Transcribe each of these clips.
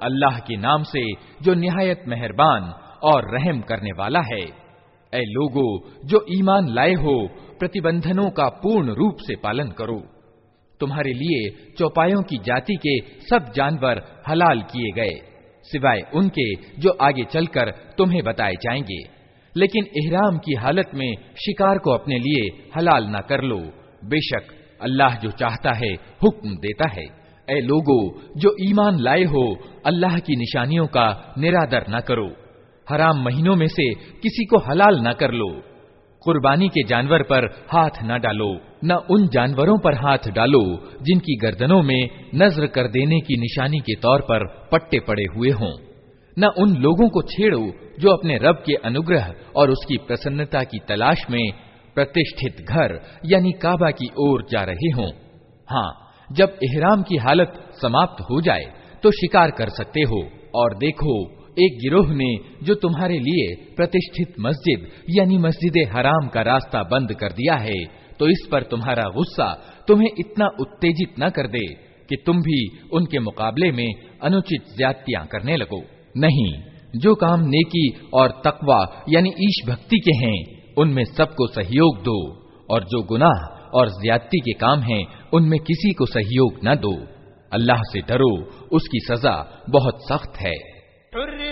अल्लाह के नाम से जो निहायत मेहरबान और रहम करने वाला है ए लोगो जो ईमान लाए हो प्रतिबंधनों का पूर्ण रूप से पालन करो तुम्हारे लिए चौपायों की जाति के सब जानवर हलाल किए गए, सिवाय उनके जो आगे चलकर तुम्हें बताए जाएँगे। लेकिन इहराम की हालत में शिकार को अपने लिए हलाल न कर लो। बेशक अल्लाह जो चाहता है, हुक्म देता है। ए लोगो, जो ईमान लाए हो, अल्लाह की निशानियों का निरादर न करो। हराम महीनों में से किसी को हलाल न कर लो। कुर्बानी के जानवर पर हाथ न डालो, न उन जानवरों पर हाथ डालो, जिनकी गर्दनों में नज़र कर देने की निशानी के तौर पर पट्टे पड़े हुए हों। न उन लोगों को छेड़ो, जो अपने रब के अनुग्रह और उसकी प्रसन्नता की तलाश में प्रतिष्ठित घर, यानी काबा की ओर जा रहे हों। हाँ जब एहराम की हालत समाप्त हो जाए तो शिकार कर सकते हो, और देखो एक गिरोह ने, जो तुम्हारे लिए प्रतिष्ठित मस्जिद, यानी मस्जिद हराम का रास्ता बंद कर दिया है तो इस पर तुम्हारा गुस्सा तुम्हें इतना उत्तेजित न कर दे, कि तुम भी उनके मुकाबले में अनुचित ज्यादतियाँ करने लगो। नहीं, जो काम नेकी और तकवा, यानी ईश भक्ति के हैं, उनमें सबको सहयोग दो, और जो गुनाह और ज्यादती के काम हैं, उनमें किसी को सहयोग न दो। अल्लाह से डरो, उसकी सजा बहुत सख्त है।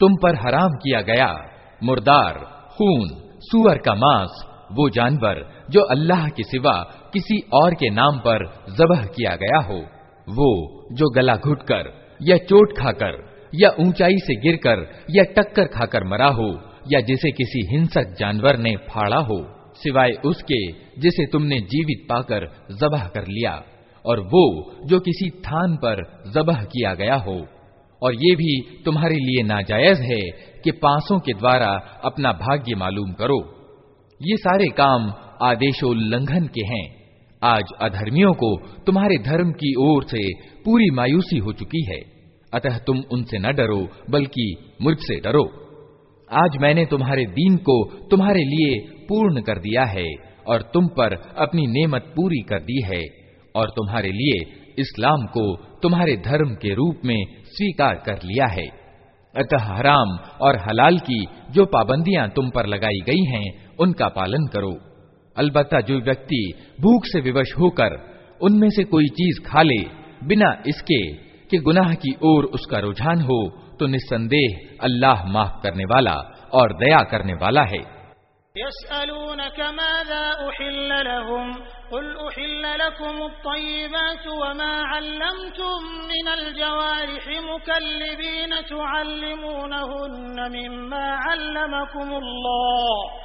तुम पर हराम किया गया मुर्दार खून सुअर का मांस वो जानवर जो अल्लाह के सिवा किसी और के नाम पर जबह किया गया हो वो जो गला घुटकर या चोट खाकर या ऊंचाई से गिरकर या टक्कर खाकर मरा हो या जिसे किसी हिंसक जानवर ने फाड़ा हो, सिवाय उसके जिसे तुमने जीवित पाकर जबह कर लिया, और वो जो किसी थान पर जबह किया गया हो। और ये भी तुम्हारे लिए नाजायज है कि पांसों के द्वारा अपना भाग्य मालूम करो। ये सारे काम आदेशोल्लंघन के हैं। आज अधर्मियों को तुम्हारे धर्म की ओर से पूरी मायूसी हो चुकी है। अतः तुम उनसे न डरो, बल्कि मुझसे डरो। आज मैंने तुम्हारे दीन को तुम्हारे लिए पूर्ण कर दिया है और तुम पर अपनी नेमत पूरी कर दी है और तुम्हारे लिए इस्लाम को तुम्हारे धर्म के रूप में स्वीकार कर लिया है। अतः हराम और हलाल की जो पाबंदियाँ तुम पर लगाई गई हैं, उनका पालन करो। अलबत्ता जो व्यक्ति भूख से विवश होकर उनमें से कोई चीज़ खा ले, बिना इसके कि गुनाह की ओर उसका रुझान हो तो निस्संदेह अल्लाह माफ करने वाला और दया करने वाला है यसअलूनक माज़ा उहिल्ल लहुम कुल उहिल्ल लकुम अत्तय्यिबात वमा अल्लमतुम मिनल जवारिहि मुकल्लिबीन तुअल्लिमूनहुन्न मिम्मा अल्लमकुमुल्लाह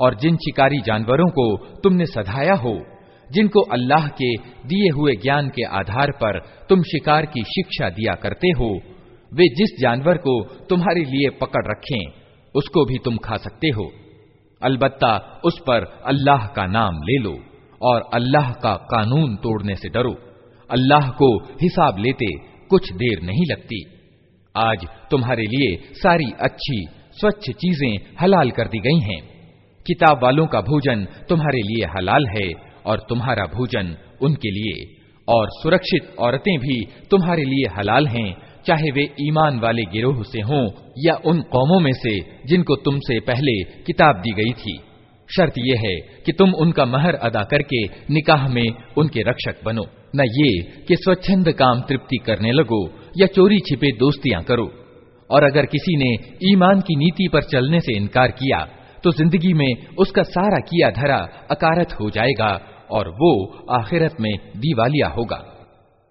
और जिन शिकारी जानवरों को तुमने सधाया हो, जिनको अल्लाह के दिए हुए ज्ञान के आधार पर तुम शिकार की शिक्षा दिया करते हो, वे जिस जानवर को तुम्हारे लिए पकड़ रखें, उसको भी तुम खा सकते हो। अलबत्ता उस पर अल्लाह का नाम ले लो और अल्लाह का कानून तोड़ने से डरो। अल्लाह को हिसाब लेते कुछ देर नहीं लगती। आज तुम्हारे लिए सारी अच्छी, स्वच्छ चीज़ें हलाल कर दी गई हैं। किताब वालों का भोजन तुम्हारे लिए हलाल है और तुम्हारा भोजन उनके लिए। और सुरक्षित औरतें भी तुम्हारे लिए हलाल हैं, चाहे वे ईमान वाले गिरोह से हों या उन कौमों में से जिनको तुमसे पहले किताब दी गई थी। शर्त यह है कि तुम उनका महर अदा करके निकाह में उनके रक्षक बनो। न ये कि स्वच्छंद काम तृप्ति करने लगो या चोरी छिपे दोस्तियाँ करो। और अगर किसी ने ईमान की नीति पर चलने से इनकार किया तो जिंदगी में उसका सारा किया धरा अकारत हो जाएगा और वो आखिरत में दीवालिया होगा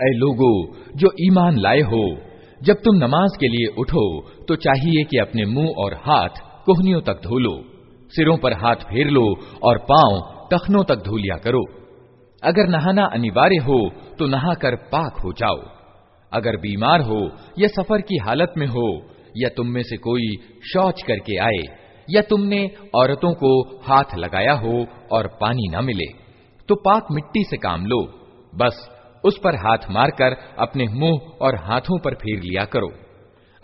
ऐ लोगो जो ईमान लाए हो जब तुम नमाज के लिए उठो तो चाहिए कि अपने मुंह और हाथ कोहनियों तक धो लो सिरों पर हाथ फेर लो और पांव टखनों तक धो लिया करो अगर नहाना अनिवार्य हो तो नहाकर पाक हो जाओ। अगर बीमार हो, या सफ़र की हालत में हो, या तुम में से कोई शौच करके आए, या तुमने औरतों को हाथ लगाया हो और पानी न मिले तो पाक मिट्टी से काम लो। बस उस पर हाथ मारकर अपने मुँह और हाथों पर फेर लिया करो।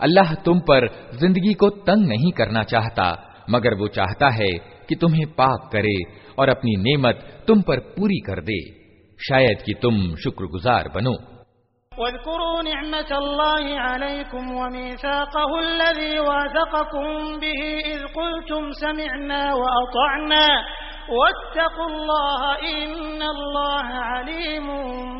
अल्लाह तुम पर ज़िंदगी को तंग नहीं करना चाहता, मगर वो चाहता है कि तुम्हें पाक करे और अपनी नेमत तुम पर पूरी कर दे शायद कि तुम शुक्रगुजार बनो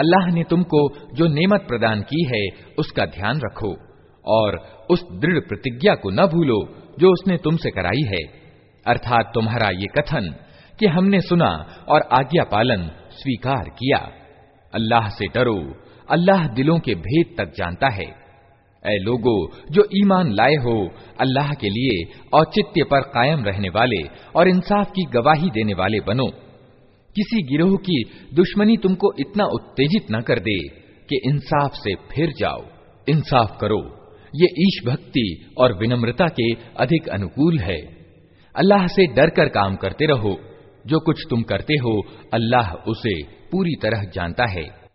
अल्लाह ने तुमको जो नेमत प्रदान की है उसका ध्यान रखो और उस दृढ़ प्रतिज्ञा को न भूलो जो उसने तुमसे कराई है। अर्थात तुम्हारा ये कथन कि हमने सुना और आज्ञा पालन स्वीकार किया। अल्लाह से डरो, अल्लाह दिलों के भेद तक जानता है। ए लोगो, जो ईमान लाए हो, अल्लाह के लिए औचित्य पर कायम रहने वाले और इंसाफ की गवाही देने वाले बनो। किसी गिरोह की दुश्मनी तुमको इतना उत्तेजित न कर दे कि इंसाफ से फिर जाओ। इंसाफ करो। ये ईश भक्ति और विनम्रता के अधिक अनुकूल है। अल्लाह से डर कर काम करते रहो। जो कुछ तुम करते हो, अल्लाह उसे पूरी तरह जानता है।